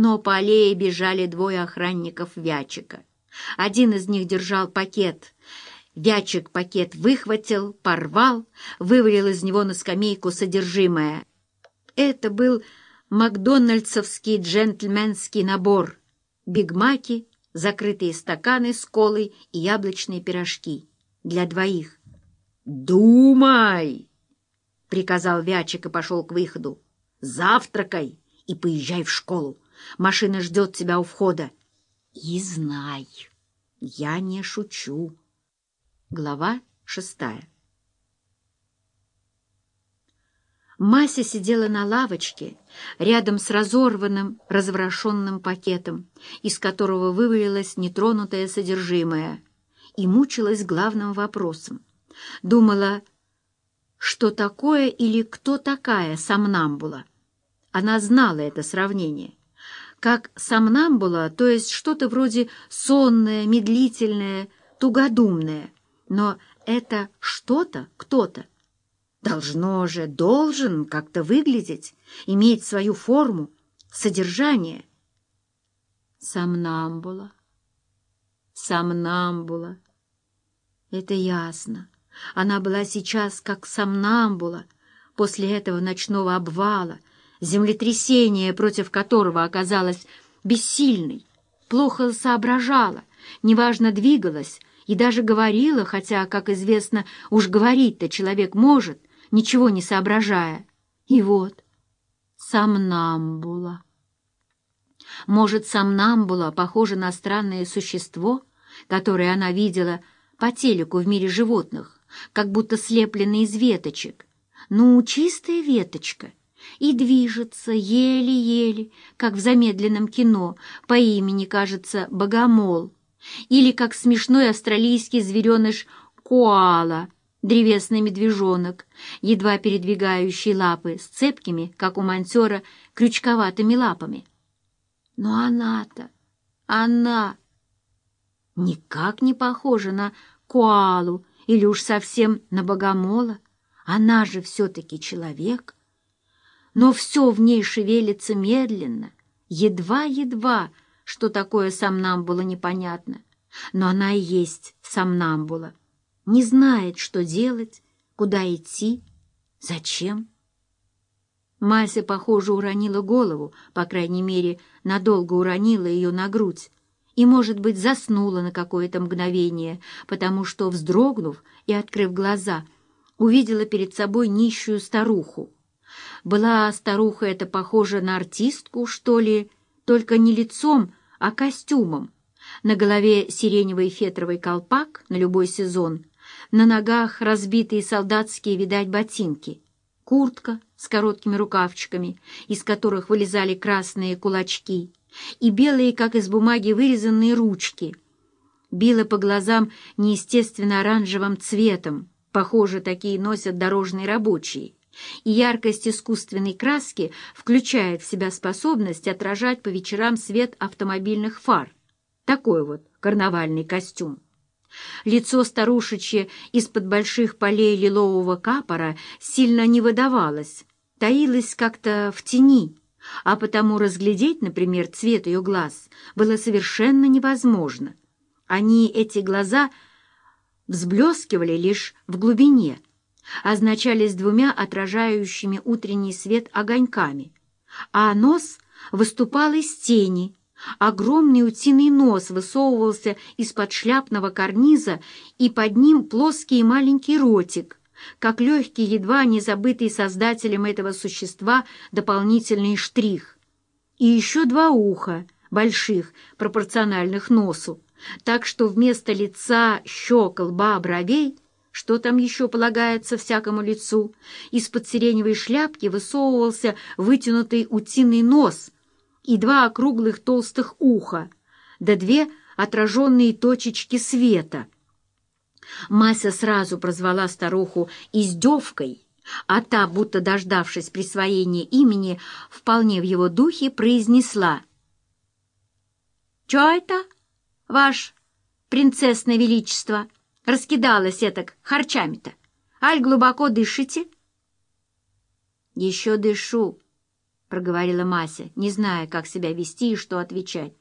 Но по аллее бежали двое охранников Вячика. Один из них держал пакет. Вячик пакет выхватил, порвал, вывалил из него на скамейку содержимое. Это был макдональдсовский джентльменский набор. Бигмаки, закрытые стаканы с колой и яблочные пирожки. Для двоих. «Думай!» — приказал Вячик и пошел к выходу. «Завтракай и поезжай в школу. Машина ждет тебя у входа. И знай, я не шучу». Глава шестая Мася сидела на лавочке рядом с разорванным, разворошенным пакетом, из которого вывалилось нетронутое содержимое, и мучилась главным вопросом. Думала, что такое или кто такая сомнамбула. Она знала это сравнение. Как сомнамбула, то есть что-то вроде сонное, медлительное, тугодумное. Но это что-то, кто-то должно же, должен как-то выглядеть, иметь свою форму, содержание. Сомнамбула, сомнамбула. Это ясно. Она была сейчас как сомнамбула после этого ночного обвала, землетрясения, против которого оказалась бессильной, плохо соображала, неважно двигалась и даже говорила, хотя, как известно, уж говорить-то человек может, ничего не соображая. И вот, сомнамбула. Может, сомнамбула похожа на странное существо, которое она видела по телеку в мире животных, как будто слепленное из веточек. Ну, чистая веточка, и движется еле-еле, как в замедленном кино, по имени, кажется, Богомол, или как смешной австралийский звереныш Коала — древесный медвежонок, едва передвигающий лапы с цепкими, как у мантера, крючковатыми лапами. Но она-то, она никак не похожа на коалу или уж совсем на богомола. Она же все-таки человек. Но все в ней шевелится медленно, едва-едва, что такое сомнамбула непонятно. Но она и есть сомнамбула не знает, что делать, куда идти, зачем. Мася, похоже, уронила голову, по крайней мере, надолго уронила ее на грудь, и, может быть, заснула на какое-то мгновение, потому что, вздрогнув и открыв глаза, увидела перед собой нищую старуху. Была старуха эта похожа на артистку, что ли, только не лицом, а костюмом. На голове сиреневый фетровый колпак на любой сезон — на ногах разбитые солдатские, видать, ботинки, куртка с короткими рукавчиками, из которых вылезали красные кулачки, и белые, как из бумаги, вырезанные ручки. Била по глазам неестественно оранжевым цветом, похоже, такие носят дорожные рабочие, яркость искусственной краски включает в себя способность отражать по вечерам свет автомобильных фар. Такой вот карнавальный костюм. Лицо старушечье из-под больших полей лилового капора сильно не выдавалось, таилось как-то в тени, а потому разглядеть, например, цвет ее глаз было совершенно невозможно. Они, эти глаза, взблескивали лишь в глубине, означались двумя отражающими утренний свет огоньками, а нос выступал из тени, Огромный утиный нос высовывался из-под шляпного карниза, и под ним плоский маленький ротик, как легкий, едва не забытый создателем этого существа дополнительный штрих. И еще два уха, больших, пропорциональных носу, так что вместо лица, щек, лба, бровей что там еще полагается всякому лицу, из-под сиреневой шляпки высовывался вытянутый утиный нос — и два округлых толстых уха, да две отраженные точечки света. Мася сразу прозвала старуху издевкой, а та, будто дождавшись присвоения имени, вполне в его духе произнесла. «Чё это, ваш принцессное величество, раскидалось этак харчами-то? Аль глубоко дышите?» «Еще дышу», — проговорила Мася, не зная, как себя вести и что отвечать.